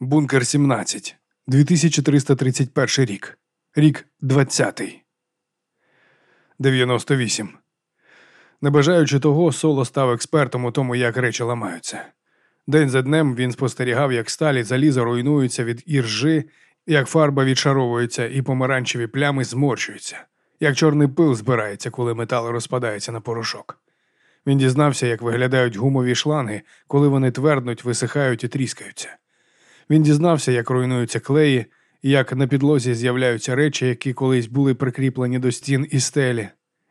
Бункер 17. 2331 рік. Рік 20. 98. Не бажаючи того, Соло став експертом у тому, як речі ламаються. День за днем він спостерігав, як сталі заліза руйнуються від іржи, як фарба відшаровується і помаранчеві плями зморщуються, як чорний пил збирається, коли метал розпадається на порошок. Він дізнався, як виглядають гумові шланги, коли вони тверднуть, висихають і тріскаються. Він дізнався, як руйнуються клеї, як на підлозі з'являються речі, які колись були прикріплені до стін і стелі,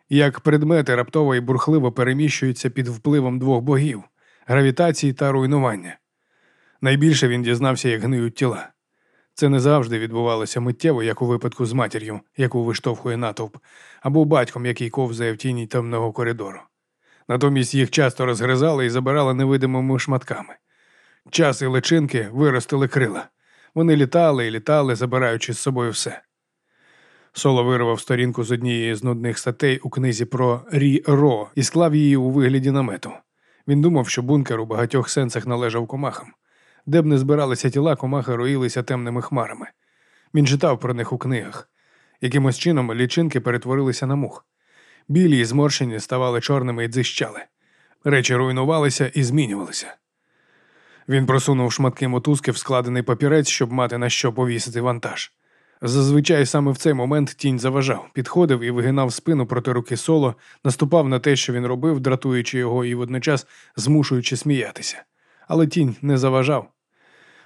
як предмети раптово і бурхливо переміщуються під впливом двох богів гравітації та руйнування. Найбільше він дізнався, як гниють тіла. Це не завжди відбувалося миттєво, як у випадку з матір'ю, яку виштовхує натовп, або батьком, який ковзає в тіні темного коридору. Натомість їх часто розгризали і забирали невидимими шматками. Час і личинки виростили крила. Вони літали і літали, забираючи з собою все. Соло вирвав сторінку з однієї з нудних статей у книзі про Рі Ро і склав її у вигляді намету. Він думав, що бункер у багатьох сенсах належав комахам. Де б не збиралися тіла, комахи роїлися темними хмарами. Він читав про них у книгах. Якимось чином лічинки перетворилися на мух. Білі і зморщені ставали чорними і дзищали. Речі руйнувалися і змінювалися. Він просунув шматки мотузки в складений папірець, щоб мати на що повісити вантаж. Зазвичай саме в цей момент тінь заважав, підходив і вигинав спину проти руки соло, наступав на те, що він робив, дратуючи його і водночас змушуючи сміятися. Але тінь не заважав.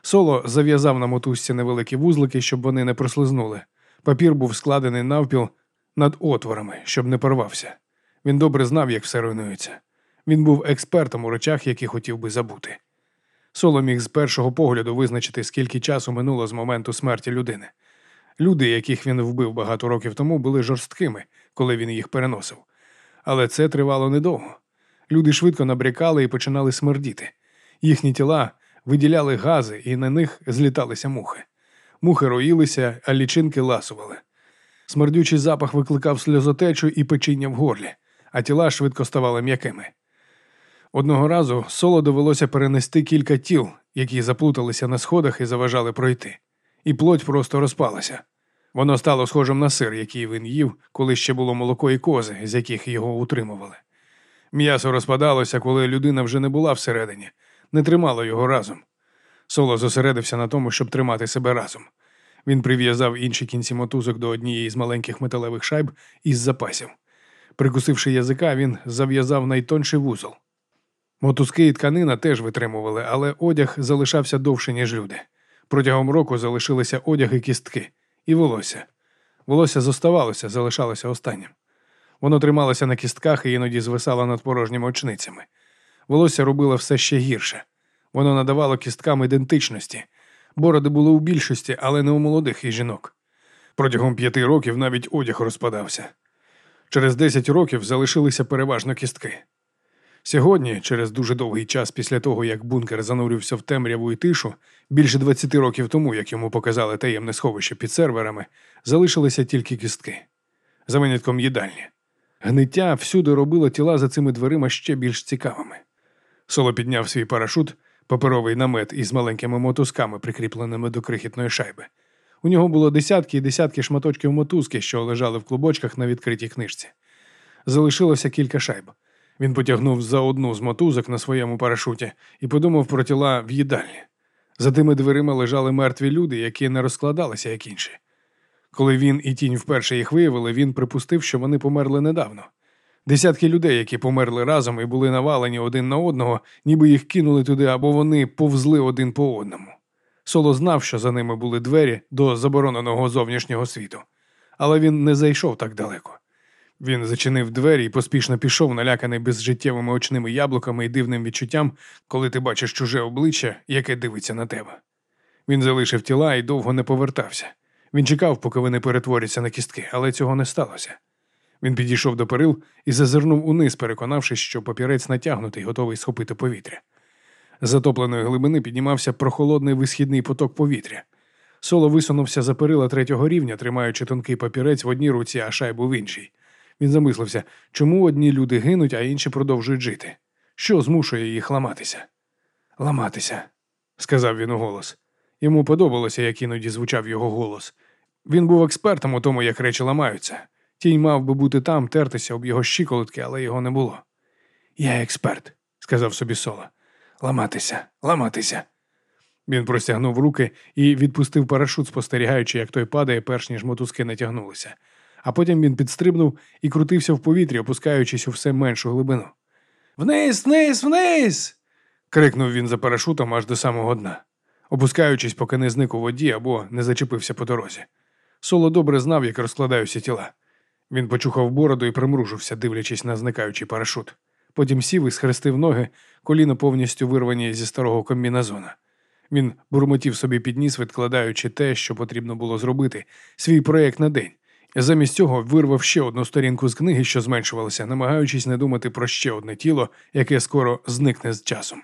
Соло зав'язав на мотузці невеликі вузлики, щоб вони не прослизнули. Папір був складений навпіл над отворами, щоб не порвався. Він добре знав, як все руйнується. Він був експертом у речах, які хотів би забути. Соло міг з першого погляду визначити, скільки часу минуло з моменту смерті людини. Люди, яких він вбив багато років тому, були жорсткими, коли він їх переносив. Але це тривало недовго. Люди швидко набрякали і починали смердіти. Їхні тіла виділяли гази, і на них зліталися мухи. Мухи роїлися, а лічинки ласували. Смердючий запах викликав сльозотечу і печіння в горлі, а тіла швидко ставали м'якими. Одного разу соло довелося перенести кілька тіл, які заплуталися на сходах і заважали пройти, і плоть просто розпалася. Воно стало схожим на сир, який він їв, коли ще було молоко і кози, з яких його утримували. М'ясо розпадалося, коли людина вже не була всередині, не тримало його разом. Соло зосередився на тому, щоб тримати себе разом. Він прив'язав інші кінці мотузок до однієї з маленьких металевих шайб із запасів. Прикусивши язика, він зав'язав найтонший вузол. Мотузки і тканина теж витримували, але одяг залишався довше, ніж люди. Протягом року залишилися одяг і кістки, і волосся. Волосся зоставалося, залишалося останнім. Воно трималося на кістках і іноді звисало над порожніми очницями. Волосся робило все ще гірше. Воно надавало кісткам ідентичності. Бороди були у більшості, але не у молодих і жінок. Протягом п'яти років навіть одяг розпадався. Через десять років залишилися переважно кістки. Сьогодні, через дуже довгий час після того, як бункер занурився в темряву і тишу, більше 20 років тому, як йому показали таємне сховище під серверами, залишилися тільки кістки. За винятком їдальні. Гниття всюди робило тіла за цими дверима ще більш цікавими. Соло підняв свій парашут, паперовий намет із маленькими мотузками, прикріпленими до крихітної шайби. У нього було десятки і десятки шматочків мотузки, що лежали в клубочках на відкритій книжці. Залишилося кілька шайб. Він потягнув за одну з мотузок на своєму парашуті і подумав про тіла в їдальні. За тими дверима лежали мертві люди, які не розкладалися, як інші. Коли він і тінь вперше їх виявили, він припустив, що вони померли недавно. Десятки людей, які померли разом і були навалені один на одного, ніби їх кинули туди або вони повзли один по одному. Соло знав, що за ними були двері до забороненого зовнішнього світу, але він не зайшов так далеко. Він зачинив двері і поспішно пішов, наляканий безжиттєвими очними яблуками і дивним відчуттям, коли ти бачиш чуже обличчя, яке дивиться на тебе. Він залишив тіла і довго не повертався. Він чекав, поки вони перетворяться на кістки, але цього не сталося. Він підійшов до перил і зазирнув униз, переконавшись, що папірець натягнутий, готовий схопити повітря. З затопленої глибини піднімався прохолодний висхідний поток повітря. Соло висунувся за перила третього рівня, тримаючи тонкий папірець в одній руці, а шайбу в іншій. Він замислився, чому одні люди гинуть, а інші продовжують жити. Що змушує їх ламатися? Ламатися, сказав він уголос. Йому подобалося, як іноді звучав його голос. Він був експертом у тому, як речі ламаються. Тінь мав би бути там, тертися об його щиколотки, але його не було. Я експерт, сказав собі Соло. Ламатися, ламатися. Він простягнув руки і відпустив парашут, спостерігаючи, як той падає, перш ніж мотузки натягнулися. А потім він підстрибнув і крутився в повітрі, опускаючись у все меншу глибину. Вниз, вниз, вниз. крикнув він за парашутом аж до самого дна, опускаючись, поки не зник у воді або не зачепився по дорозі. Соло добре знав, як розкладаються тіла. Він почухав бороду і примружився, дивлячись на зникаючий парашут. Потім сів і схрестив ноги, коліна повністю вирвані зі старого комбінезона. Він бурмотів собі під ніс, відкладаючи те, що потрібно було зробити, свій проєкт на день. Замість цього вирвав ще одну сторінку з книги, що зменшувалася, намагаючись не думати про ще одне тіло, яке скоро зникне з часом.